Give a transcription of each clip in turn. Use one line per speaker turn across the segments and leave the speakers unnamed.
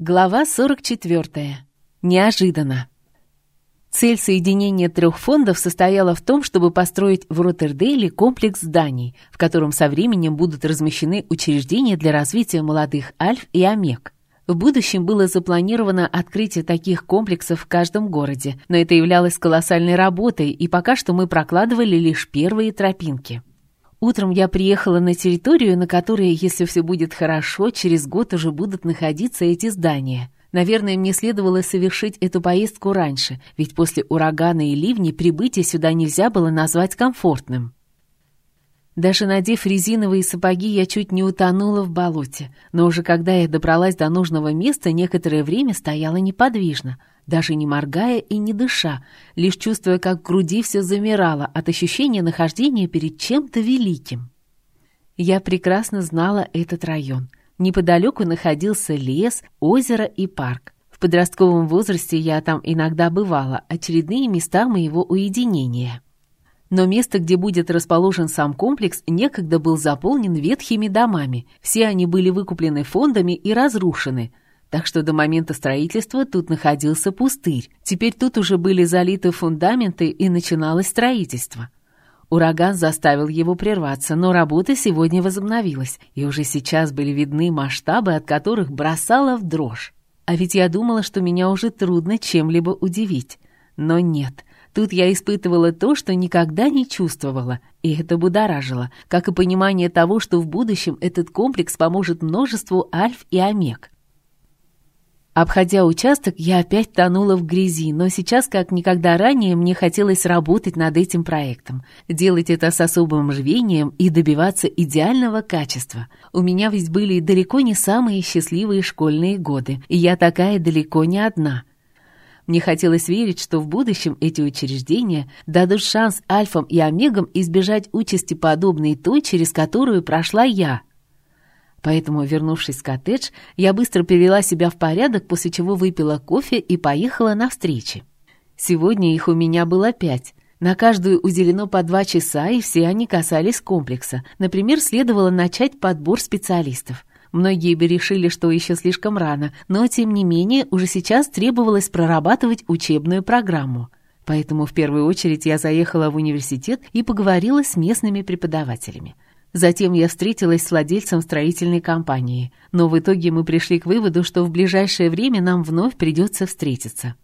Глава 44. Неожиданно. Цель соединения трех фондов состояла в том, чтобы построить в Роттердейле комплекс зданий, в котором со временем будут размещены учреждения для развития молодых альф и омег. В будущем было запланировано открытие таких комплексов в каждом городе, но это являлось колоссальной работой, и пока что мы прокладывали лишь первые тропинки. Утром я приехала на территорию, на которой, если все будет хорошо, через год уже будут находиться эти здания. Наверное, мне следовало совершить эту поездку раньше, ведь после урагана и ливней прибытие сюда нельзя было назвать комфортным. Даже надев резиновые сапоги, я чуть не утонула в болоте, но уже когда я добралась до нужного места, некоторое время стояла неподвижно — даже не моргая и не дыша, лишь чувствуя, как в груди все замирало от ощущения нахождения перед чем-то великим. Я прекрасно знала этот район. Неподалеку находился лес, озеро и парк. В подростковом возрасте я там иногда бывала, очередные места моего уединения. Но место, где будет расположен сам комплекс, некогда был заполнен ветхими домами. Все они были выкуплены фондами и разрушены – так что до момента строительства тут находился пустырь. Теперь тут уже были залиты фундаменты и начиналось строительство. Ураган заставил его прерваться, но работа сегодня возобновилась, и уже сейчас были видны масштабы, от которых бросала в дрожь. А ведь я думала, что меня уже трудно чем-либо удивить. Но нет, тут я испытывала то, что никогда не чувствовала, и это будоражило, как и понимание того, что в будущем этот комплекс поможет множеству альф и омег. Обходя участок, я опять тонула в грязи, но сейчас, как никогда ранее, мне хотелось работать над этим проектом, делать это с особым рвением и добиваться идеального качества. У меня ведь были далеко не самые счастливые школьные годы, и я такая далеко не одна. Мне хотелось верить, что в будущем эти учреждения дадут шанс альфам и омегам избежать участи подобной той, через которую прошла я — Поэтому, вернувшись в коттедж, я быстро привела себя в порядок, после чего выпила кофе и поехала на встречи. Сегодня их у меня было пять. На каждую уделено по два часа, и все они касались комплекса. Например, следовало начать подбор специалистов. Многие бы решили, что еще слишком рано, но, тем не менее, уже сейчас требовалось прорабатывать учебную программу. Поэтому в первую очередь я заехала в университет и поговорила с местными преподавателями. Затем я встретилась с владельцем строительной компании, но в итоге мы пришли к выводу, что в ближайшее время нам вновь придется встретиться.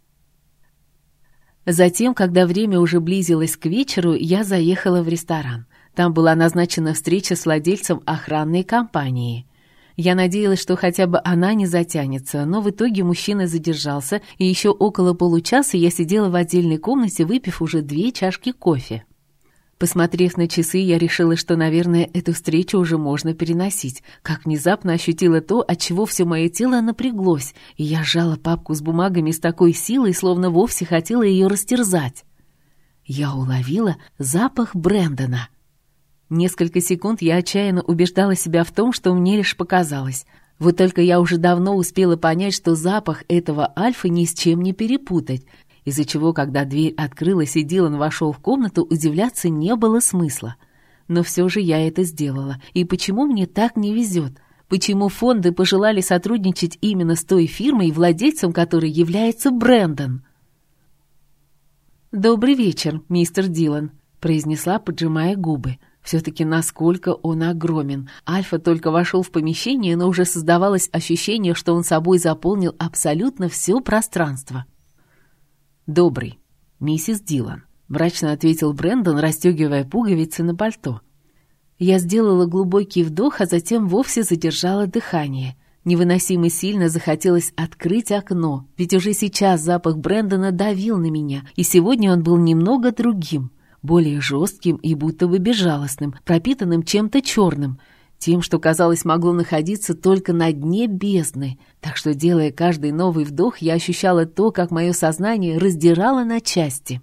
Затем, когда время уже близилось к вечеру, я заехала в ресторан. Там была назначена встреча с владельцем охранной компании. Я надеялась, что хотя бы она не затянется, но в итоге мужчина задержался, и еще около получаса я сидела в отдельной комнате, выпив уже две чашки кофе. Посмотрев на часы, я решила, что, наверное, эту встречу уже можно переносить. Как внезапно ощутила то, от чего все мое тело напряглось, и я сжала папку с бумагами с такой силой, словно вовсе хотела ее растерзать. Я уловила запах Брэндона. Несколько секунд я отчаянно убеждала себя в том, что мне лишь показалось. Вот только я уже давно успела понять, что запах этого альфа ни с чем не перепутать — из-за чего, когда дверь открылась и Дилан вошел в комнату, удивляться не было смысла. Но все же я это сделала. И почему мне так не везет? Почему фонды пожелали сотрудничать именно с той фирмой, владельцем которой является Брэндон? «Добрый вечер, мистер Дилан», — произнесла, поджимая губы. Все-таки насколько он огромен. Альфа только вошел в помещение, но уже создавалось ощущение, что он собой заполнил абсолютно все пространство. «Добрый, миссис Дилан», — мрачно ответил Брэндон, расстегивая пуговицы на пальто. Я сделала глубокий вдох, а затем вовсе задержала дыхание. Невыносимо сильно захотелось открыть окно, ведь уже сейчас запах Брэндона давил на меня, и сегодня он был немного другим, более жестким и будто бы безжалостным, пропитанным чем-то черным — тем, что, казалось, могло находиться только на дне бездны. Так что, делая каждый новый вдох, я ощущала то, как мое сознание раздирало на части.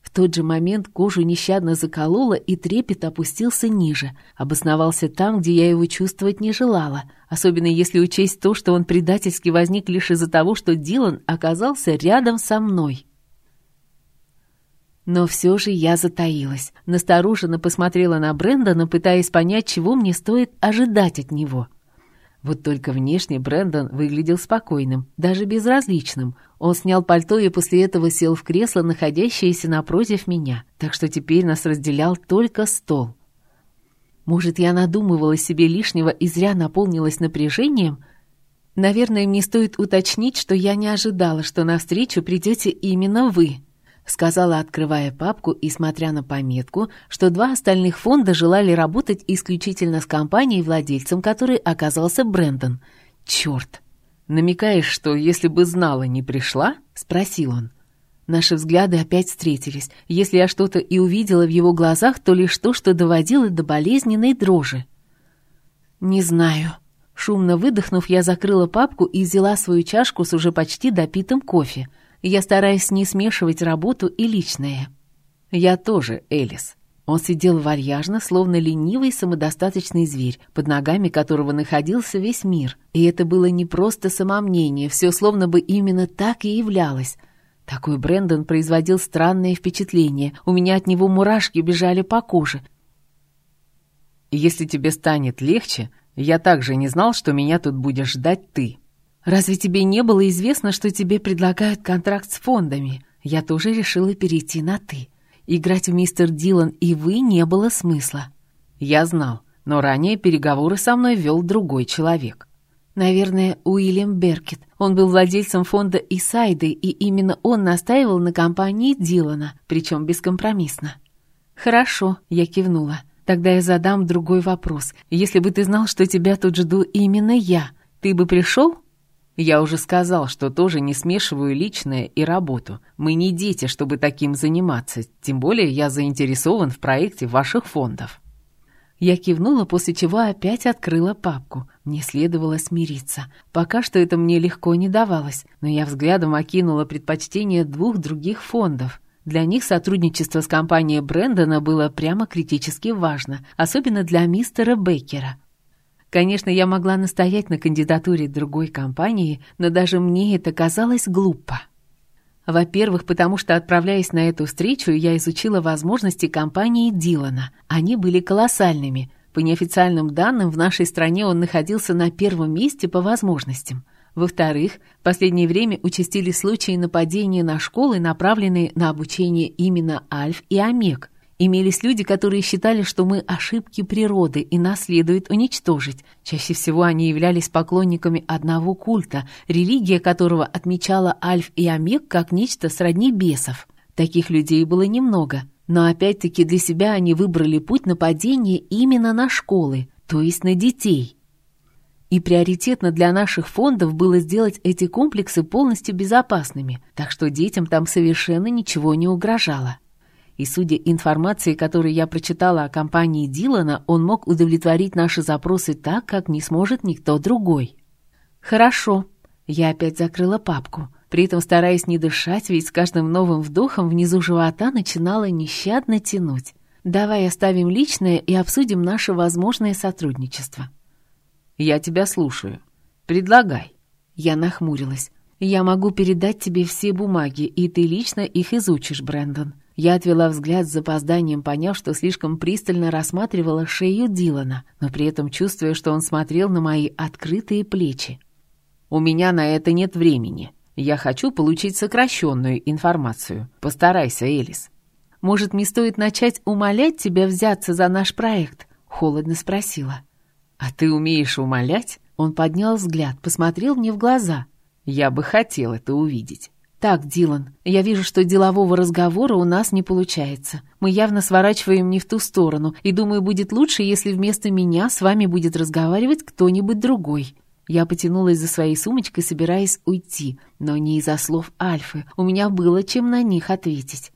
В тот же момент кожу нещадно закололо, и трепет опустился ниже, обосновался там, где я его чувствовать не желала, особенно если учесть то, что он предательски возник лишь из-за того, что Дилан оказался рядом со мной. Но все же я затаилась, настороженно посмотрела на Брэндона, пытаясь понять, чего мне стоит ожидать от него. Вот только внешне Брэндон выглядел спокойным, даже безразличным. Он снял пальто и после этого сел в кресло, находящееся напротив меня, так что теперь нас разделял только стол. Может, я надумывала себе лишнего и зря наполнилась напряжением? Наверное, мне стоит уточнить, что я не ожидала, что навстречу придете именно вы сказала, открывая папку и смотря на пометку, что два остальных фонда желали работать исключительно с компанией, владельцем которой оказался Брэндон. Черт! Намекаешь, что если бы знала, не пришла? Спросил он. Наши взгляды опять встретились. Если я что-то и увидела в его глазах, то лишь то, что доводило до болезненной дрожи. «Не знаю». Шумно выдохнув, я закрыла папку и взяла свою чашку с уже почти допитым кофе — я стараюсь не смешивать работу и личное. Я тоже, Элис. Он сидел вальяжно, словно ленивый самодостаточный зверь, под ногами которого находился весь мир. И это было не просто самомнение, все словно бы именно так и являлось. Такой Брэндон производил странное впечатление. У меня от него мурашки бежали по коже. «Если тебе станет легче, я также не знал, что меня тут будешь ждать ты», Разве тебе не было известно, что тебе предлагают контракт с фондами? Я тоже решила перейти на «ты». Играть в мистер Дилан и вы не было смысла. Я знал, но ранее переговоры со мной вел другой человек. Наверное, Уильям Беркет. Он был владельцем фонда Исайды, и именно он настаивал на компании Дилана, причем бескомпромиссно. «Хорошо», — я кивнула. «Тогда я задам другой вопрос. Если бы ты знал, что тебя тут жду именно я, ты бы пришел?» Я уже сказал, что тоже не смешиваю личное и работу. Мы не дети, чтобы таким заниматься, тем более я заинтересован в проекте ваших фондов». Я кивнула, после чего опять открыла папку. Мне следовало смириться. Пока что это мне легко не давалось, но я взглядом окинула предпочтение двух других фондов. Для них сотрудничество с компанией Брэндона было прямо критически важно, особенно для мистера Бейкера. Конечно, я могла настоять на кандидатуре другой компании, но даже мне это казалось глупо. Во-первых, потому что, отправляясь на эту встречу, я изучила возможности компании Дилана. Они были колоссальными. По неофициальным данным, в нашей стране он находился на первом месте по возможностям. Во-вторых, в последнее время участились случаи нападения на школы, направленные на обучение именно Альф и Омег – Имелись люди, которые считали, что мы ошибки природы и нас следует уничтожить. Чаще всего они являлись поклонниками одного культа, религия которого отмечала Альф и Омег как нечто сродни бесов. Таких людей было немного, но опять-таки для себя они выбрали путь нападения именно на школы, то есть на детей. И приоритетно для наших фондов было сделать эти комплексы полностью безопасными, так что детям там совершенно ничего не угрожало и, судя информации, которую я прочитала о компании Дилана, он мог удовлетворить наши запросы так, как не сможет никто другой. «Хорошо». Я опять закрыла папку, при этом стараясь не дышать, ведь с каждым новым вдохом внизу живота начинала нещадно тянуть. «Давай оставим личное и обсудим наше возможное сотрудничество». «Я тебя слушаю. Предлагай». Я нахмурилась. «Я могу передать тебе все бумаги, и ты лично их изучишь, Брэндон. Я отвела взгляд с запозданием, поняв, что слишком пристально рассматривала шею Дилана, но при этом чувствуя, что он смотрел на мои открытые плечи. «У меня на это нет времени. Я хочу получить сокращенную информацию. Постарайся, Элис». «Может, мне стоит начать умолять тебя взяться за наш проект?» — холодно спросила. «А ты умеешь умолять?» Он поднял взгляд, посмотрел мне в глаза. «Я бы хотел это увидеть». «Так, Дилан, я вижу, что делового разговора у нас не получается. Мы явно сворачиваем не в ту сторону, и думаю, будет лучше, если вместо меня с вами будет разговаривать кто-нибудь другой». Я потянулась за своей сумочкой, собираясь уйти, но не из-за слов Альфы. У меня было чем на них ответить.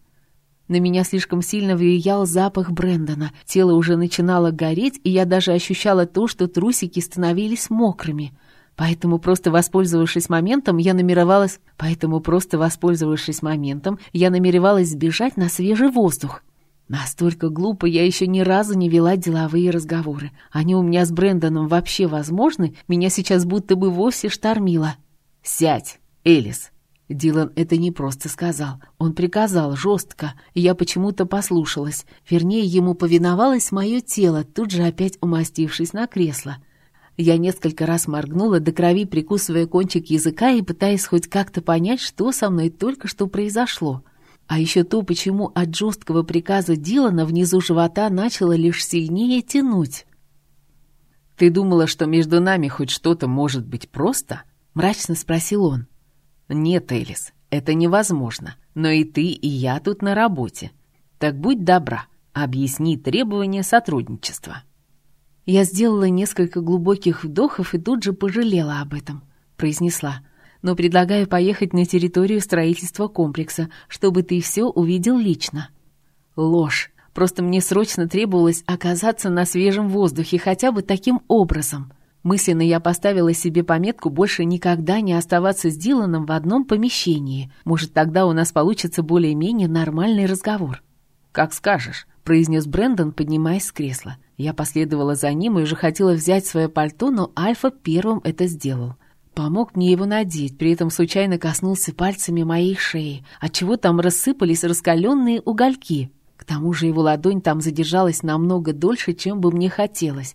На меня слишком сильно влиял запах Брэндона. Тело уже начинало гореть, и я даже ощущала то, что трусики становились мокрыми. Поэтому просто воспользовавшись моментом, я намеревалась... Поэтому просто воспользовавшись моментом, я намеревалась сбежать на свежий воздух. Настолько глупо я еще ни разу не вела деловые разговоры. Они у меня с Брэндоном вообще возможны, меня сейчас будто бы вовсе штормило. «Сядь, Элис!» Дилан это не просто сказал. Он приказал жестко, и я почему-то послушалась. Вернее, ему повиновалось мое тело, тут же опять умастившись на кресло. Я несколько раз моргнула до крови, прикусывая кончик языка и пытаясь хоть как-то понять, что со мной только что произошло. А еще то, почему от жесткого приказа Дилана внизу живота начало лишь сильнее тянуть.
«Ты думала, что между нами хоть что-то может быть просто?» — мрачно спросил он. «Нет, Элис, это невозможно. Но и ты, и я тут на работе. Так будь добра, объясни требования сотрудничества».
Я сделала несколько глубоких вдохов и тут же пожалела об этом, произнесла. Но предлагаю поехать на территорию строительства комплекса, чтобы ты все увидел лично. Ложь. Просто мне срочно требовалось оказаться на свежем воздухе хотя бы таким образом. Мысленно я поставила себе пометку больше никогда не оставаться с Диланом в одном помещении. Может, тогда у нас получится более-менее нормальный разговор.
«Как скажешь», — произнес Брэндон, поднимаясь с кресла. Я последовала за ним и уже хотела взять свое пальто, но Альфа первым это сделал. Помог мне его надеть, при этом случайно коснулся пальцами моей шеи, отчего там рассыпались раскаленные угольки. К тому же его ладонь там задержалась намного дольше, чем бы мне хотелось.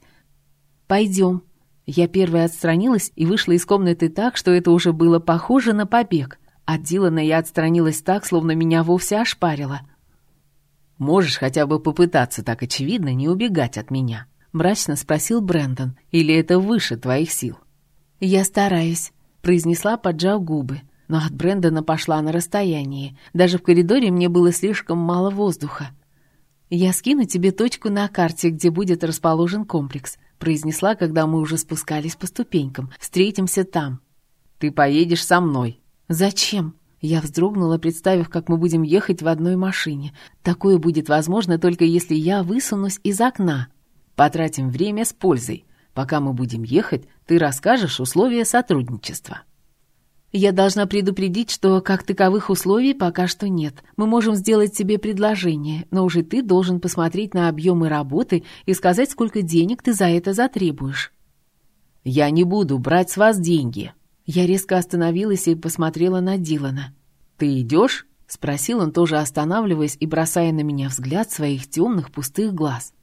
«Пойдем». Я первая отстранилась и вышла из комнаты так, что это уже было похоже на побег. От Дилана я отстранилась так, словно меня вовсе ошпарило —
«Можешь хотя бы попытаться так очевидно не убегать от меня?» — мрачно спросил Брэндон. «Или это выше твоих сил?» «Я стараюсь», — произнесла, поджав губы. Но от Брэндона пошла на расстоянии. Даже в коридоре мне было слишком мало воздуха. «Я скину тебе точку на карте, где будет расположен комплекс», — произнесла, когда мы уже спускались по ступенькам. «Встретимся там».
«Ты поедешь со мной».
«Зачем?» Я вздрогнула, представив, как мы будем ехать в одной машине. Такое будет возможно только если я высунусь из окна.
Потратим время с пользой. Пока мы будем ехать, ты расскажешь условия сотрудничества.
Я должна предупредить, что как таковых условий пока что нет. Мы можем сделать тебе предложение, но уже ты должен посмотреть на объемы работы и сказать, сколько денег ты за это затребуешь.
Я не буду брать с вас деньги,
я резко остановилась и посмотрела на Дилана.
«Ты идешь?»
— спросил он, тоже останавливаясь и бросая на меня взгляд своих темных пустых глаз.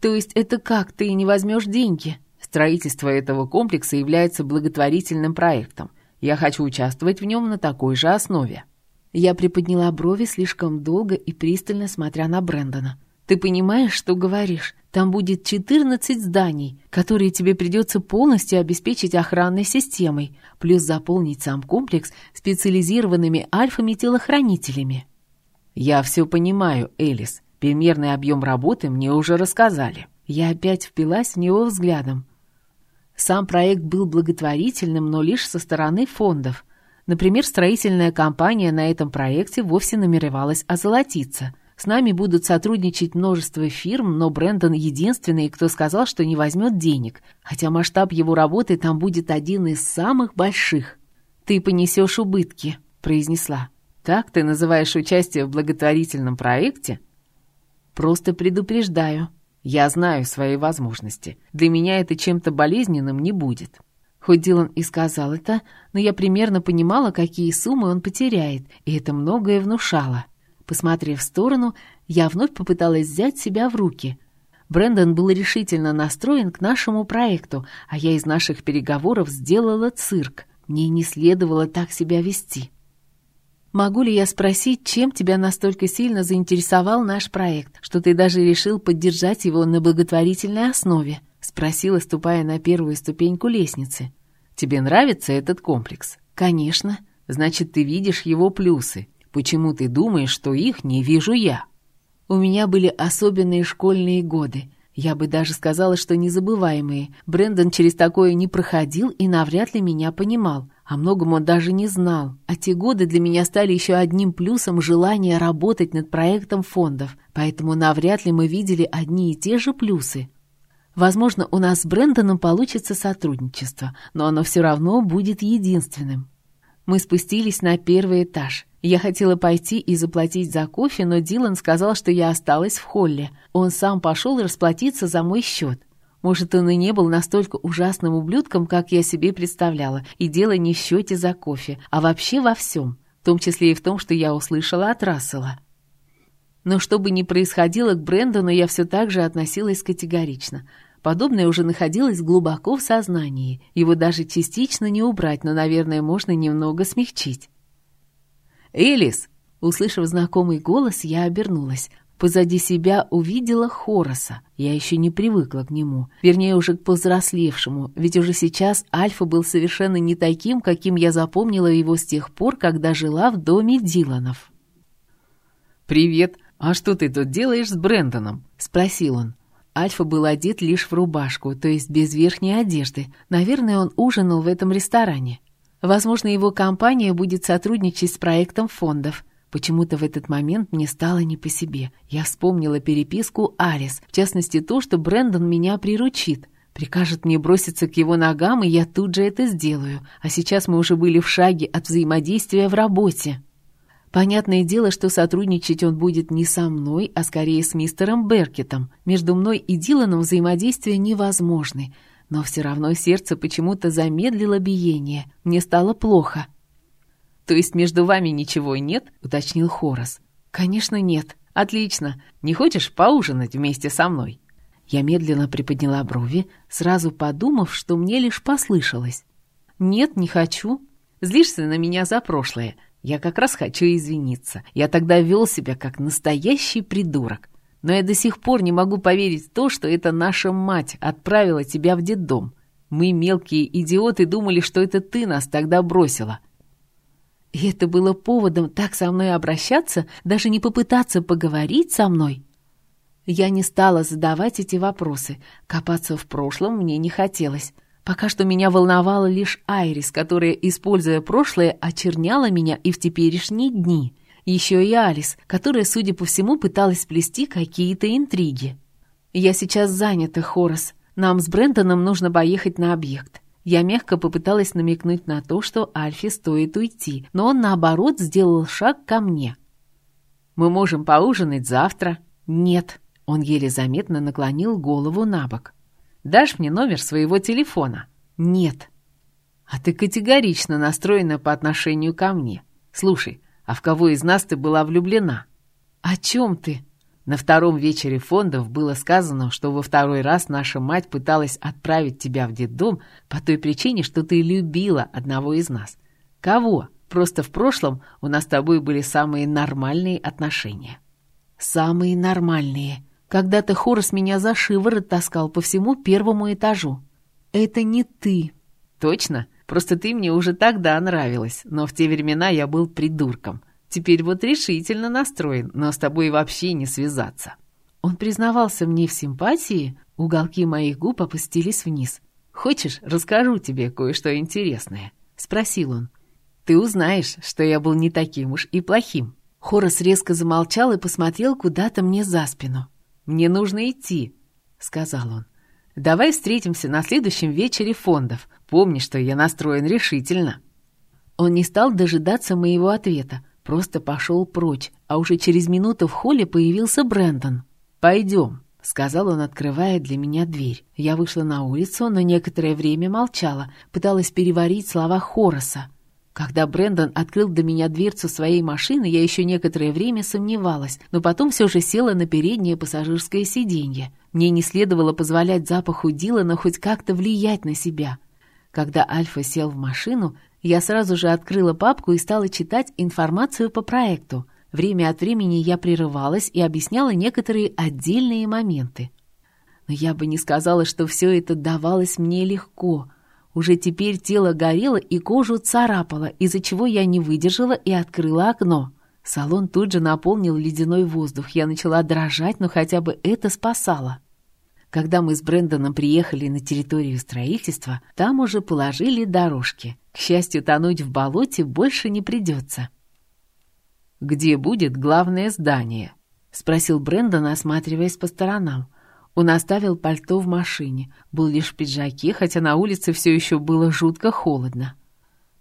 «То есть это как, ты не возьмешь деньги?»
«Строительство этого комплекса является благотворительным проектом. Я хочу участвовать в нем на такой же основе».
Я приподняла брови слишком долго и пристально смотря на Брэндона. Ты понимаешь, что говоришь? Там будет 14 зданий, которые тебе придется полностью обеспечить охранной системой, плюс заполнить сам комплекс специализированными альфами-телохранителями.
Я все понимаю, Элис. Примерный объем работы мне уже рассказали.
Я опять впилась в него взглядом. Сам проект был благотворительным, но лишь со стороны фондов. Например, строительная компания на этом проекте вовсе намеревалась озолотиться – с нами будут сотрудничать множество фирм, но Брэндон единственный, кто сказал, что не возьмет денег, хотя масштаб его работы там будет один из самых больших. «Ты понесешь убытки», — произнесла.
«Так ты называешь участие в благотворительном проекте?»
«Просто предупреждаю.
Я знаю свои возможности. Для меня это чем-то болезненным не будет».
Хоть Дилан и сказал это, но я примерно понимала, какие суммы он потеряет, и это многое внушало. Посмотрев в сторону, я вновь попыталась взять себя в руки. Брэндон был решительно настроен к нашему проекту, а я из наших переговоров сделала цирк. Мне не следовало так себя вести. «Могу ли я спросить, чем тебя настолько сильно заинтересовал наш проект, что ты даже решил поддержать его на благотворительной основе?» — спросила, ступая на первую ступеньку лестницы.
«Тебе нравится этот комплекс?»
«Конечно».
«Значит, ты видишь его плюсы. Почему ты думаешь, что их не вижу я?»
У меня были особенные школьные годы. Я бы даже сказала, что незабываемые. Брэндон через такое не проходил и навряд ли меня понимал. О многом он даже не знал. А те годы для меня стали еще одним плюсом желания работать над проектом фондов. Поэтому навряд ли мы видели одни и те же плюсы. Возможно, у нас с Брэндоном получится сотрудничество, но оно все равно будет единственным. Мы спустились на первый этаж. Я хотела пойти и заплатить за кофе, но Дилан сказал, что я осталась в холле. Он сам пошел расплатиться за мой счет. Может, он и не был настолько ужасным ублюдком, как я себе представляла, и дело не в счете за кофе, а вообще во всем, в том числе и в том, что я услышала от Рассела. Но что бы ни происходило к Брэндону, я все так же относилась категорично. Подобное уже находилось глубоко в сознании. Его даже частично не убрать, но, наверное, можно немного смягчить. «Элис!» Услышав знакомый голос, я обернулась. Позади себя увидела Хороса. Я еще не привыкла к нему. Вернее, уже к повзрослевшему. Ведь уже сейчас Альфа был совершенно не таким, каким я запомнила его с тех пор, когда жила в доме Диланов.
«Привет! А что ты тут делаешь с Брэндоном?» — спросил он.
Альфа был одет лишь в рубашку, то есть без верхней одежды. Наверное, он ужинал в этом ресторане. Возможно, его компания будет сотрудничать с проектом фондов. Почему-то в этот момент мне стало не по себе. Я вспомнила переписку Арис, в частности то, что Брэндон меня приручит. Прикажет мне броситься к его ногам, и я тут же это сделаю. А сейчас мы уже были в шаге от взаимодействия в работе. Понятное дело, что сотрудничать он будет не со мной, а скорее с мистером Беркетом. Между мной и Диланом взаимодействие невозможны. Но все равно сердце почему-то замедлило биение. Мне стало плохо.
«То есть между вами ничего нет?» — уточнил Хорос.
«Конечно нет».
«Отлично. Не хочешь поужинать вместе со мной?»
Я медленно приподняла брови, сразу подумав, что мне лишь послышалось. «Нет, не хочу».
«Злишься на меня за прошлое. Я как раз хочу извиниться. Я тогда вел себя как настоящий придурок. Но я до сих пор не могу поверить в то, что это наша мать отправила тебя в детдом. Мы, мелкие идиоты, думали, что это ты нас тогда бросила.
И это было поводом так со мной обращаться, даже не попытаться поговорить со мной. Я не стала задавать эти вопросы. Копаться в прошлом мне не хотелось. Пока что меня волновала лишь Айрис, которая, используя прошлое, очерняла меня и в теперешние дни. Еще и Алис, которая, судя по всему, пыталась сплести какие-то интриги. «Я сейчас занята, Хорос. Нам с Брэндоном нужно поехать на объект. Я мягко попыталась намекнуть на то, что Альфе стоит уйти, но он, наоборот, сделал шаг ко мне.
«Мы можем поужинать завтра?»
«Нет». Он еле заметно наклонил голову на бок.
«Дашь мне номер своего телефона?»
«Нет».
«А ты категорично настроена по отношению ко мне. Слушай, а в кого из нас ты была влюблена?»
«О чем ты?»
На втором вечере фондов было сказано, что во второй раз наша мать пыталась отправить тебя в детдом по той причине, что ты любила одного из нас. Кого? Просто в прошлом у нас с тобой были самые нормальные отношения.
Самые нормальные. Когда-то Хорос меня за шиворот таскал по всему первому этажу. Это не ты.
Точно? Просто ты мне уже тогда нравилась, но в те времена я был придурком. Теперь вот решительно настроен, но с тобой вообще не связаться».
Он признавался мне в симпатии, уголки моих губ опустились вниз.
«Хочешь, расскажу тебе кое-что интересное?»
— спросил он.
«Ты узнаешь, что я был не таким уж и плохим».
Хорос резко замолчал и посмотрел куда-то мне за спину.
«Мне нужно идти», — сказал он. «Давай встретимся на следующем вечере фондов. Помни, что я настроен решительно».
Он не стал дожидаться моего ответа, просто пошел прочь, а уже через минуту в холле появился Брэндон.
«Пойдем», —
сказал он, открывая для меня дверь. Я вышла на улицу, но некоторое время молчала, пыталась переварить слова Хороса. Когда Брэндон открыл до меня дверцу своей машины, я еще некоторое время сомневалась, но потом все же села на переднее пассажирское сиденье. Мне не следовало позволять запаху Дилана хоть как-то влиять на себя. Когда Альфа сел в машину, я сразу же открыла папку и стала читать информацию по проекту. Время от времени я прерывалась и объясняла некоторые отдельные моменты. Но я бы не сказала, что все это давалось мне легко. Уже теперь тело горело и кожу царапало, из-за чего я не выдержала и открыла окно. Салон тут же наполнил ледяной воздух. Я начала дрожать, но хотя бы это спасало. Когда мы с Брэндоном приехали на территорию строительства, там уже положили дорожки. К счастью, тонуть в болоте больше не придется.
«Где будет главное здание?»
— спросил Брэндон, осматриваясь по сторонам. Он оставил пальто в машине, был лишь в пиджаке, хотя на улице все еще было жутко холодно.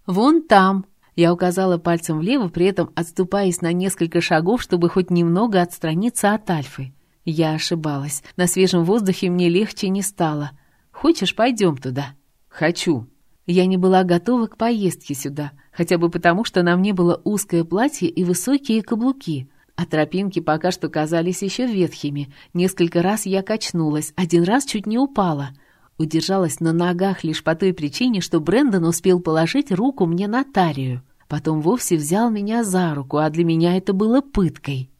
«Вон там!» — я указала пальцем влево, при этом отступаясь на несколько шагов, чтобы хоть немного отстраниться от Альфы. Я ошибалась. На свежем воздухе мне легче не стало. Хочешь, пойдем туда?
Хочу.
Я не была готова к поездке сюда, хотя бы потому, что на мне было узкое платье и высокие каблуки. А тропинки пока что казались еще ветхими. Несколько раз я качнулась, один раз чуть не упала. Удержалась на ногах лишь по той причине, что Брэндон успел положить руку мне на талию. Потом вовсе взял меня за руку, а для меня это было пыткой.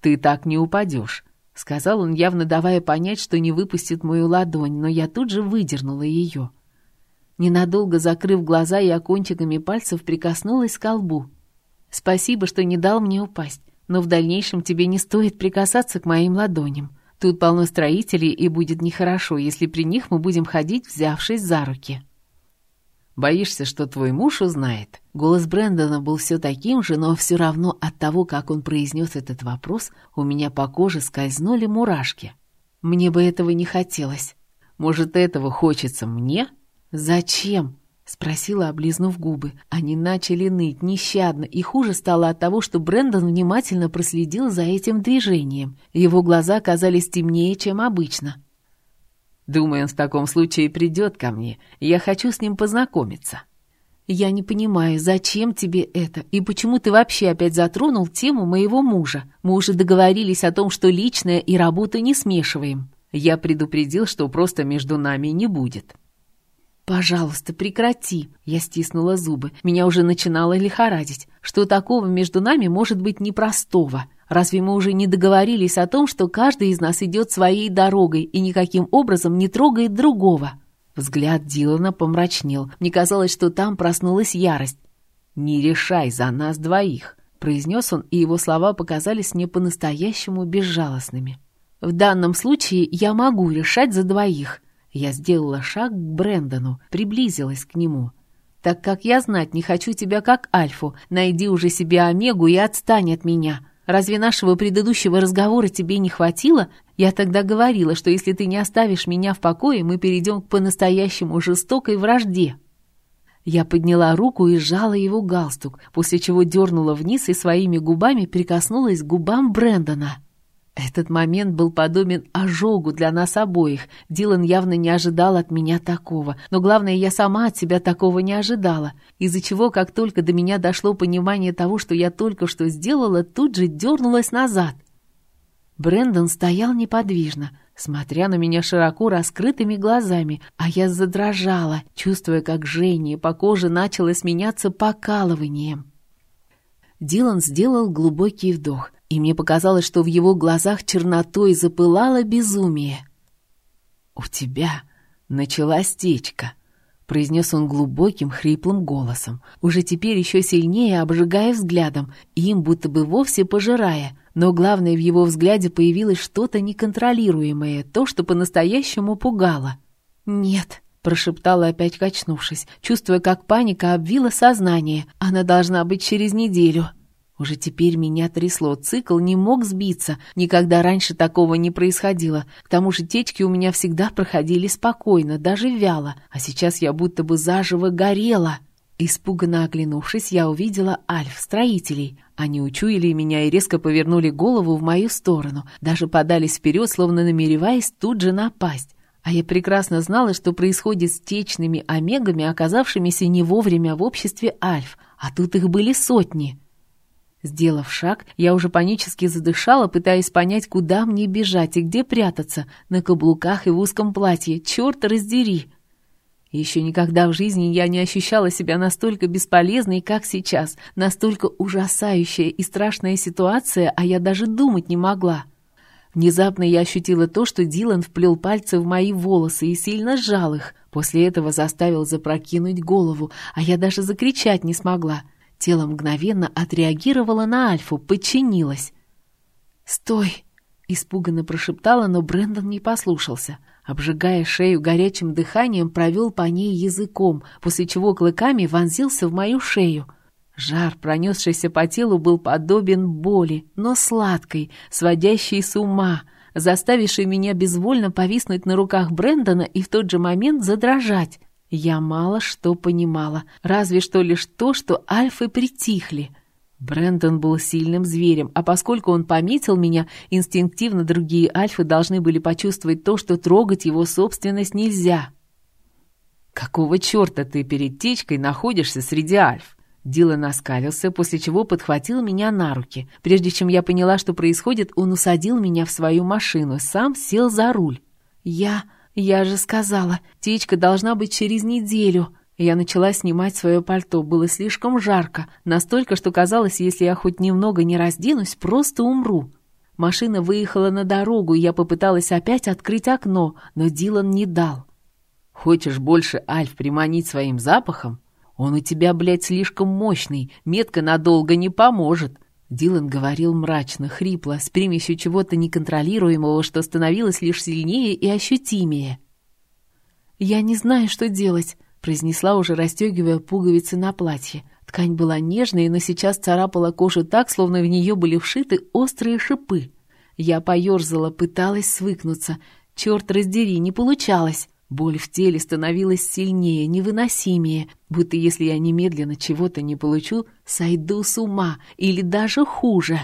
«Ты так не упадешь», — сказал он, явно давая понять, что не выпустит мою ладонь, но я тут же выдернула ее. Ненадолго закрыв глаза, я кончиками пальцев прикоснулась к колбу. «Спасибо, что не дал мне упасть, но в дальнейшем тебе не стоит прикасаться к моим ладоням. Тут полно строителей, и будет нехорошо, если при них мы будем ходить, взявшись за руки». «Боишься, что твой муж узнает?» Голос Брэндона был все таким же, но все равно от того, как он произнес этот вопрос, у меня по коже скользнули мурашки. Мне бы этого не хотелось. Может, этого хочется мне? Зачем? Спросила, облизнув губы. Они начали ныть нещадно, и хуже стало от того, что Брэндон внимательно проследил за этим движением. Его глаза казались темнее, чем обычно. Думаю, он в таком случае придет ко мне. Я хочу с ним познакомиться. Я не понимаю, зачем тебе это, и почему ты вообще опять затронул тему моего мужа. Мы уже договорились о том, что личное и работу не смешиваем. Я предупредил, что просто между нами не будет. «Пожалуйста, прекрати!» Я стиснула зубы. Меня уже начинало лихорадить. Что такого между нами может быть непростого? Разве мы уже не договорились о том, что каждый из нас идет своей дорогой и никаким образом не трогает другого?» Взгляд Дилана помрачнел. Мне казалось, что там проснулась ярость. «Не решай за нас двоих», — произнес он, и его слова показались мне по-настоящему безжалостными. «В данном случае я могу решать за двоих». Я сделала шаг к Брэндону, приблизилась к нему. «Так как я знать не хочу тебя как Альфу, найди уже себе Омегу и отстань от меня. Разве нашего предыдущего разговора тебе не хватило? Я тогда говорила, что если ты не оставишь меня в покое, мы перейдем к по-настоящему жестокой вражде». Я подняла руку и сжала его галстук, после чего дернула вниз и своими губами прикоснулась к губам Брэндона. Этот момент был подобен ожогу для нас обоих. Дилан явно не ожидал от меня такого. Но главное, я сама от себя такого не ожидала. Из-за чего, как только до меня дошло понимание того, что я только что сделала, тут же дернулась назад. Брэндон стоял неподвижно, смотря на меня широко раскрытыми глазами, а я задрожала, чувствуя, как жжение по коже начало сменяться покалыванием. Дилан сделал глубокий вдох — и мне показалось, что в его глазах чернотой запылало безумие. «У тебя началась течка», — произнес он глубоким, хриплым голосом, уже теперь еще сильнее обжигая взглядом, им будто бы вовсе пожирая, но главное в его взгляде появилось что-то неконтролируемое, то, что по-настоящему пугало. «Нет», — прошептала опять качнувшись, чувствуя, как паника обвила сознание. «Она должна быть через неделю». Уже теперь меня трясло, цикл не мог сбиться, никогда раньше такого не происходило. К тому же течки у меня всегда проходили спокойно, даже вяло, а сейчас я будто бы заживо горела. Испуганно оглянувшись, я увидела альф, строителей. Они учуяли меня и резко повернули голову в мою сторону, даже подались вперед, словно намереваясь тут же напасть. А я прекрасно знала, что происходит с течными омегами, оказавшимися не вовремя в обществе альф, а тут их были сотни. Сделав шаг, я уже панически задышала, пытаясь понять, куда мне бежать и где прятаться, на каблуках и в узком платье. Черт раздери! Еще никогда в жизни я не ощущала себя настолько бесполезной, как сейчас. Настолько ужасающая и страшная ситуация, а я даже думать не могла. Внезапно я ощутила то, что Дилан вплел пальцы в мои волосы и сильно сжал их. После этого заставил запрокинуть голову, а я даже закричать не смогла. Тело мгновенно отреагировало на Альфу, подчинилось. «Стой!» — испуганно прошептала, но Брэндон не послушался. Обжигая шею горячим дыханием, провел по ней языком, после чего клыками вонзился в мою шею. Жар, пронесшийся по телу, был подобен боли, но сладкой, сводящей с ума, заставившей меня безвольно повиснуть на руках Брэндона и в тот же момент задрожать. Я мало что понимала, разве что лишь то, что альфы притихли. Брендон был сильным зверем, а поскольку он пометил меня, инстинктивно другие альфы должны были почувствовать то, что трогать его собственность нельзя. «Какого черта ты перед течкой находишься среди альф?» Дилан оскалился, после чего подхватил меня на руки. Прежде чем я поняла, что происходит, он усадил меня в свою машину, сам сел за руль. «Я... я же сказала, течка должна быть через неделю». Я начала снимать свое пальто, было слишком жарко, настолько, что казалось, если я хоть немного не разденусь, просто умру. Машина выехала на дорогу, и я попыталась опять открыть окно, но Дилан не дал. «Хочешь больше Альф приманить своим запахом? Он у тебя, блядь, слишком мощный, метка надолго не поможет». Дилан говорил мрачно, хрипло, с примесью чего-то неконтролируемого, что становилось лишь сильнее и ощутимее. «Я не знаю, что делать», — произнесла уже расстегивая пуговицы на платье. Ткань была нежной, но сейчас царапала кожу так, словно в нее были вшиты острые шипы. Я поерзала, пыталась свыкнуться. Черт раздери, не получалось. Боль в теле становилась сильнее, невыносимее, будто если я немедленно чего-то не получу, сойду с ума или даже хуже.